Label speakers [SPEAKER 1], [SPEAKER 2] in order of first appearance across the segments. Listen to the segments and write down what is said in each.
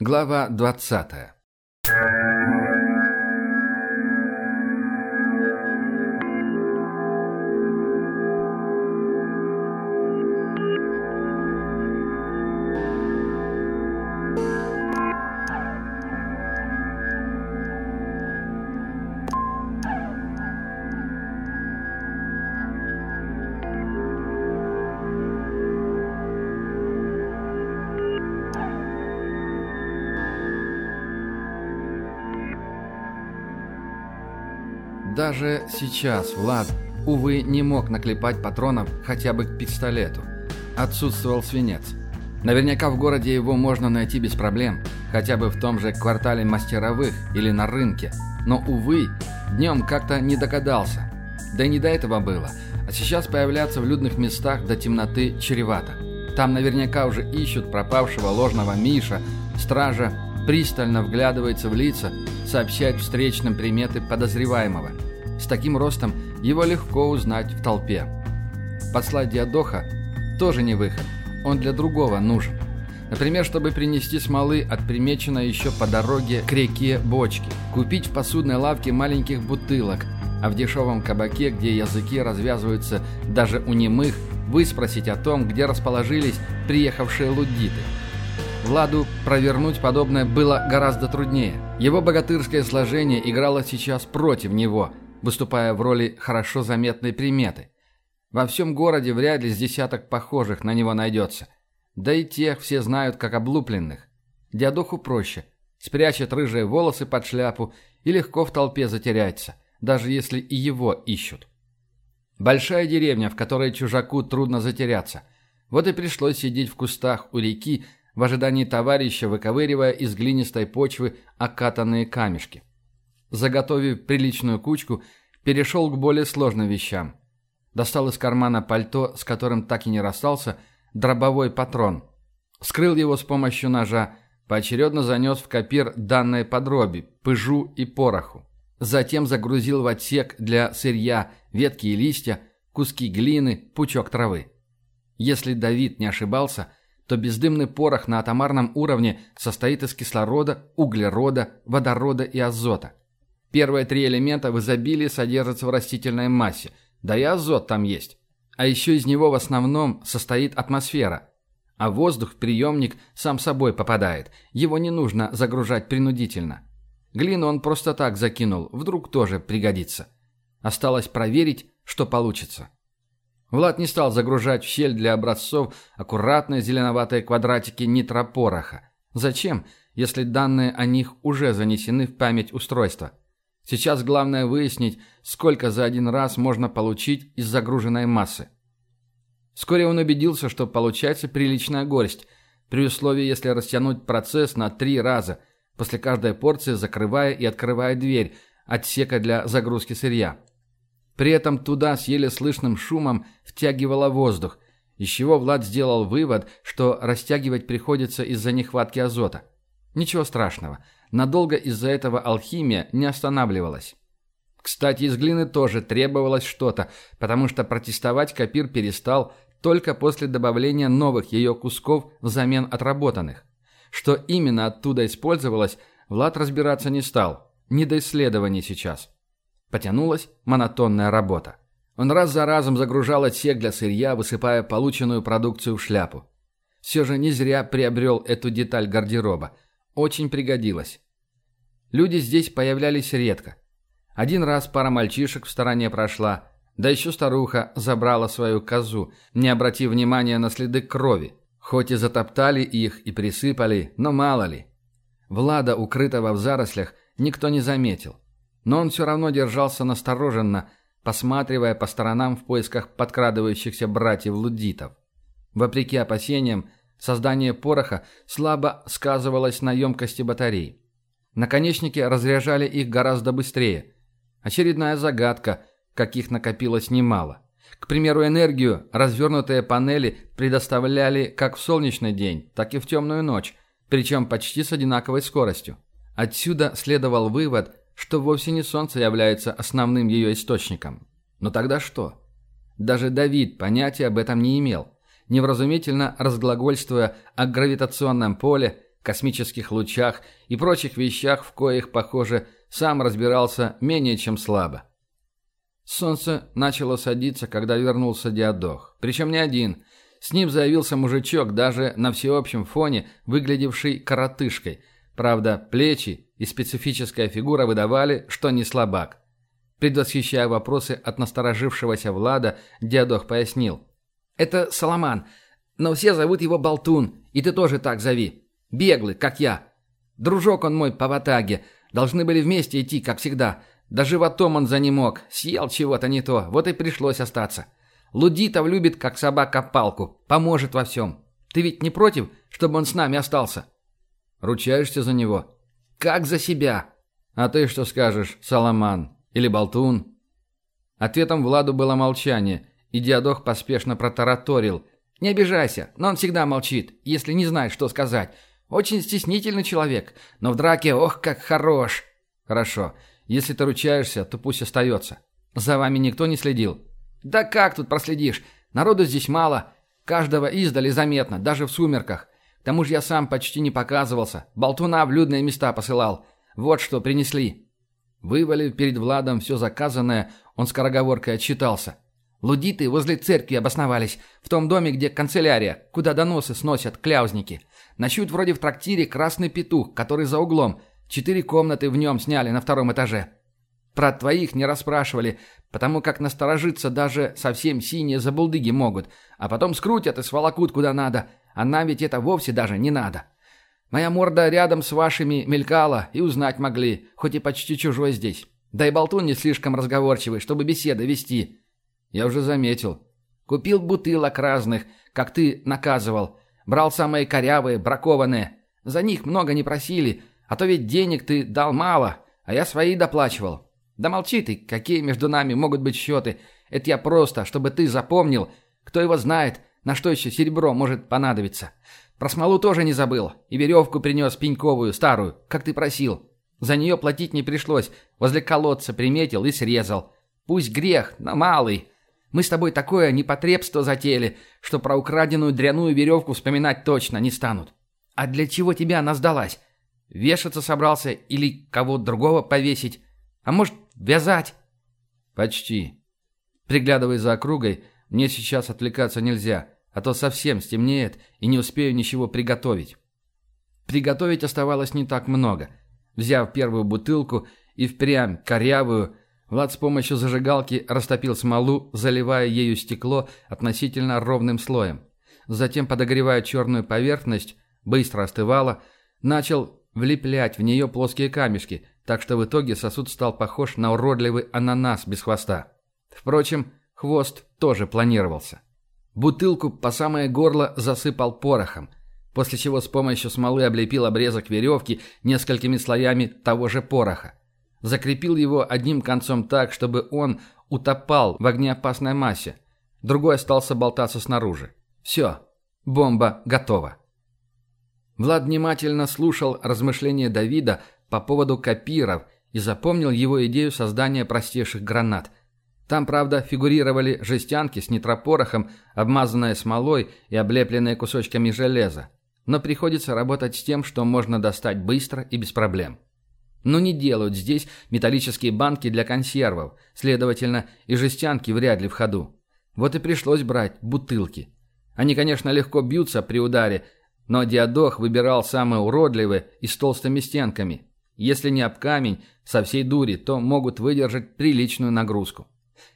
[SPEAKER 1] Глава 20. Даже сейчас Влад, увы, не мог наклепать патронов хотя бы к пистолету. Отсутствовал свинец. Наверняка в городе его можно найти без проблем, хотя бы в том же квартале мастеровых или на рынке. Но, увы, днем как-то не догадался. Да и не до этого было. А сейчас появляться в людных местах до темноты чревато. Там наверняка уже ищут пропавшего ложного Миша, стража пристально вглядывается в лица, сообщает встречным приметы подозреваемого – с таким ростом его легко узнать в толпе. Послать Диадоха тоже не выход. Он для другого нужен. Например, чтобы принести смолы от примеченной еще по дороге к реке бочки. Купить в посудной лавке маленьких бутылок, а в дешевом кабаке, где языки развязываются даже у немых, выспросить о том, где расположились приехавшие лудиты. Владу провернуть подобное было гораздо труднее. Его богатырское сложение играло сейчас против него – выступая в роли хорошо заметной приметы. Во всем городе вряд ли с десяток похожих на него найдется. Да и тех все знают как облупленных. Дядуху проще. Спрячет рыжие волосы под шляпу и легко в толпе затеряется, даже если и его ищут. Большая деревня, в которой чужаку трудно затеряться. Вот и пришлось сидеть в кустах у реки, в ожидании товарища, выковыривая из глинистой почвы окатанные камешки. Заготовив приличную кучку, перешел к более сложным вещам. Достал из кармана пальто, с которым так и не расстался, дробовой патрон. Вскрыл его с помощью ножа, поочередно занес в копир данные подроби, пыжу и пороху. Затем загрузил в отсек для сырья ветки и листья, куски глины, пучок травы. Если Давид не ошибался, то бездымный порох на атомарном уровне состоит из кислорода, углерода, водорода и азота. Первые три элемента в изобилии содержатся в растительной массе, да и азот там есть. А еще из него в основном состоит атмосфера. А воздух в приемник сам собой попадает, его не нужно загружать принудительно. Глину он просто так закинул, вдруг тоже пригодится. Осталось проверить, что получится. Влад не стал загружать в щель для образцов аккуратные зеленоватые квадратики нитропороха. Зачем, если данные о них уже занесены в память устройства? Сейчас главное выяснить, сколько за один раз можно получить из загруженной массы. Вскоре он убедился, что получается приличная горсть, при условии, если растянуть процесс на три раза, после каждой порции закрывая и открывая дверь, отсека для загрузки сырья. При этом туда с еле слышным шумом втягивало воздух, из чего Влад сделал вывод, что растягивать приходится из-за нехватки азота. Ничего страшного – Надолго из-за этого алхимия не останавливалась. Кстати, из глины тоже требовалось что-то, потому что протестовать Копир перестал только после добавления новых ее кусков взамен отработанных. Что именно оттуда использовалось, Влад разбираться не стал. Не до исследований сейчас. Потянулась монотонная работа. Он раз за разом загружал отсек для сырья, высыпая полученную продукцию в шляпу. Все же не зря приобрел эту деталь гардероба – очень пригодилось. Люди здесь появлялись редко. Один раз пара мальчишек в стороне прошла, да еще старуха забрала свою козу, не обратив внимания на следы крови. Хоть и затоптали их и присыпали, но мало ли. Влада, укрытого в зарослях, никто не заметил. Но он все равно держался настороженно, посматривая по сторонам в поисках подкрадывающихся братьев-лудитов. Вопреки опасениям, Создание пороха слабо сказывалось на емкости батарей. Наконечники разряжали их гораздо быстрее. Очередная загадка, каких накопилось немало. К примеру, энергию развернутые панели предоставляли как в солнечный день, так и в темную ночь, причем почти с одинаковой скоростью. Отсюда следовал вывод, что вовсе не Солнце является основным ее источником. Но тогда что? Даже Давид понятия об этом не имел – невразумительно разглагольствуя о гравитационном поле, космических лучах и прочих вещах, в коих, похоже, сам разбирался менее чем слабо. Солнце начало садиться, когда вернулся Диадох. Причем не один. С ним заявился мужичок, даже на всеобщем фоне, выглядевший коротышкой. Правда, плечи и специфическая фигура выдавали, что не слабак. Предвосхищая вопросы от насторожившегося Влада, Диадох пояснил. «Это Соломан, но все зовут его Болтун, и ты тоже так зови. Беглый, как я. Дружок он мой по ватаге. Должны были вместе идти, как всегда. Да животом он за не мог. Съел чего-то не то, вот и пришлось остаться. Лудитов любит, как собака, палку. Поможет во всем. Ты ведь не против, чтобы он с нами остался?» «Ручаешься за него?» «Как за себя?» «А ты что скажешь, Соломан? Или Болтун?» Ответом Владу было молчание, и Диадох поспешно протараторил. «Не обижайся, но он всегда молчит, если не знает, что сказать. Очень стеснительный человек, но в драке, ох, как хорош!» «Хорошо. Если ты ручаешься, то пусть остается. За вами никто не следил?» «Да как тут проследишь? Народу здесь мало. Каждого издали заметно, даже в сумерках. К тому же я сам почти не показывался. Болтуна в людные места посылал. Вот что принесли». Вывалив перед Владом все заказанное, он скороговоркой отчитался. «Лудиты возле церкви обосновались, в том доме, где канцелярия, куда доносы сносят кляузники. Ночуют вроде в трактире «Красный петух», который за углом. Четыре комнаты в нем сняли на втором этаже. Про твоих не расспрашивали, потому как насторожиться даже совсем синие забулдыги могут, а потом скрутят и сволокут куда надо, а нам ведь это вовсе даже не надо. Моя морда рядом с вашими мелькала, и узнать могли, хоть и почти чужой здесь. Да и болтун не слишком разговорчивый, чтобы беседы вести. Я уже заметил. Купил бутылок разных, как ты наказывал. Брал самые корявые, бракованные. За них много не просили, а то ведь денег ты дал мало, а я свои доплачивал. Да молчи ты, какие между нами могут быть счеты. Это я просто, чтобы ты запомнил. Кто его знает, на что еще серебро может понадобиться. Про смолу тоже не забыл. И веревку принес пеньковую, старую, как ты просил. За нее платить не пришлось. Возле колодца приметил и срезал. Пусть грех, но малый. Мы с тобой такое непотребство затеяли, что про украденную дряную веревку вспоминать точно не станут. А для чего тебе она сдалась? Вешаться собрался или кого другого повесить? А может, вязать? Почти. Приглядывай за округой, мне сейчас отвлекаться нельзя а то совсем стемнеет и не успею ничего приготовить. Приготовить оставалось не так много. Взяв первую бутылку и впрямь корявую, Влад с помощью зажигалки растопил смолу, заливая ею стекло относительно ровным слоем. Затем, подогревая черную поверхность, быстро остывала, начал влеплять в нее плоские камешки, так что в итоге сосуд стал похож на уродливый ананас без хвоста. Впрочем, хвост тоже планировался. Бутылку по самое горло засыпал порохом, после чего с помощью смолы облепил обрезок веревки несколькими слоями того же пороха. Закрепил его одним концом так, чтобы он утопал в огнеопасной массе. Другой остался болтаться снаружи. Все, бомба готова. Влад внимательно слушал размышления Давида по поводу копиров и запомнил его идею создания простейших гранат – там, правда, фигурировали жестянки с нитропорохом, обмазанные смолой и облепленные кусочками железа. Но приходится работать с тем, что можно достать быстро и без проблем. Но не делают здесь металлические банки для консервов, следовательно, и жестянки вряд ли в ходу. Вот и пришлось брать бутылки. Они, конечно, легко бьются при ударе, но Диадох выбирал самые уродливые и с толстыми стенками. Если не об камень, со всей дури, то могут выдержать приличную нагрузку.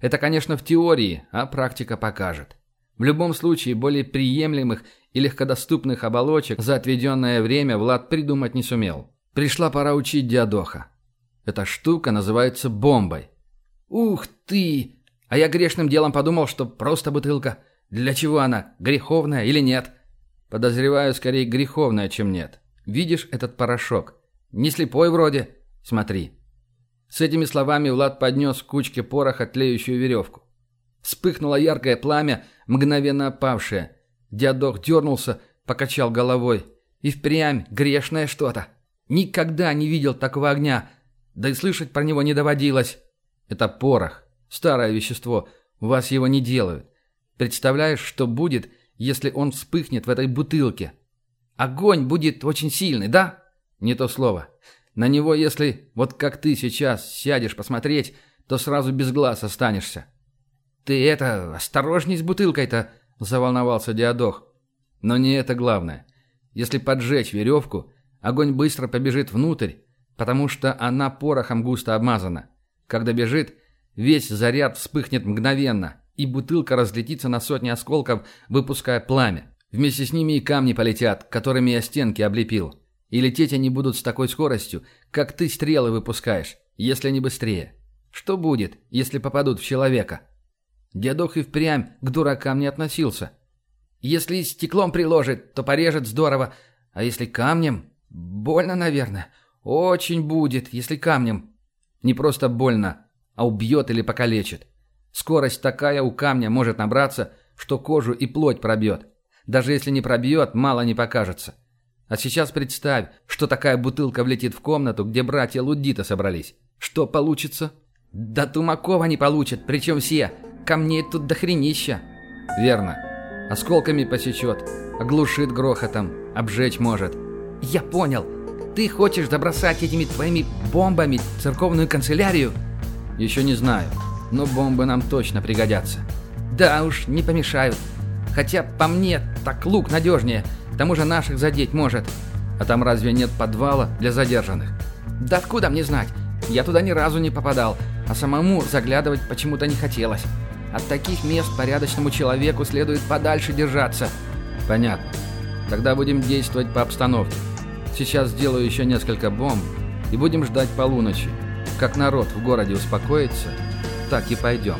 [SPEAKER 1] Это, конечно, в теории, а практика покажет. В любом случае, более приемлемых и легкодоступных оболочек за отведенное время Влад придумать не сумел. Пришла пора учить Диадоха. Эта штука называется бомбой. Ух ты! А я грешным делом подумал, что просто бутылка. Для чего она? Греховная или нет? Подозреваю, скорее греховная, чем нет. Видишь этот порошок? Не слепой вроде. Смотри. С этими словами Влад поднес к кучке пороха тлеющую веревку. Вспыхнуло яркое пламя, мгновенно опавшее. Диадок дернулся, покачал головой. И впрямь грешное что-то. Никогда не видел такого огня, да и слышать про него не доводилось. Это порох, старое вещество, у вас его не делают. Представляешь, что будет, если он вспыхнет в этой бутылке? огонь будет очень сильный, да? Не то слово. На него, если, вот как ты сейчас, сядешь посмотреть, то сразу без глаз останешься. «Ты это, осторожней с бутылкой-то!» – заволновался Диадох. Но не это главное. Если поджечь веревку, огонь быстро побежит внутрь, потому что она порохом густо обмазана. Когда бежит, весь заряд вспыхнет мгновенно, и бутылка разлетится на сотни осколков, выпуская пламя. Вместе с ними и камни полетят, которыми я стенки облепил. И лететь они будут с такой скоростью, как ты стрелы выпускаешь, если не быстрее. Что будет, если попадут в человека? Дедок и впрямь к дуракам не относился. Если стеклом приложит, то порежет здорово, а если камнем? Больно, наверное. Очень будет, если камнем. Не просто больно, а убьет или покалечит. Скорость такая у камня может набраться, что кожу и плоть пробьет. Даже если не пробьет, мало не покажется. А сейчас представь, что такая бутылка влетит в комнату, где братья Лудита собрались. Что получится? Да Тумакова не получит, причем все. Камней тут дохренища. Верно. Осколками посечет, оглушит грохотом, обжечь может. Я понял. Ты хочешь забросать этими твоими бомбами церковную канцелярию? Еще не знаю, но бомбы нам точно пригодятся. Да уж, не помешают. Хотя, по мне, так лук надежнее. К тому же наших задеть может. А там разве нет подвала для задержанных? Да откуда мне знать? Я туда ни разу не попадал, а самому заглядывать почему-то не хотелось. От таких мест порядочному человеку следует подальше держаться. Понятно. Тогда будем действовать по обстановке. Сейчас сделаю еще несколько бомб и будем ждать полуночи. Как народ в городе успокоится, так и пойдем.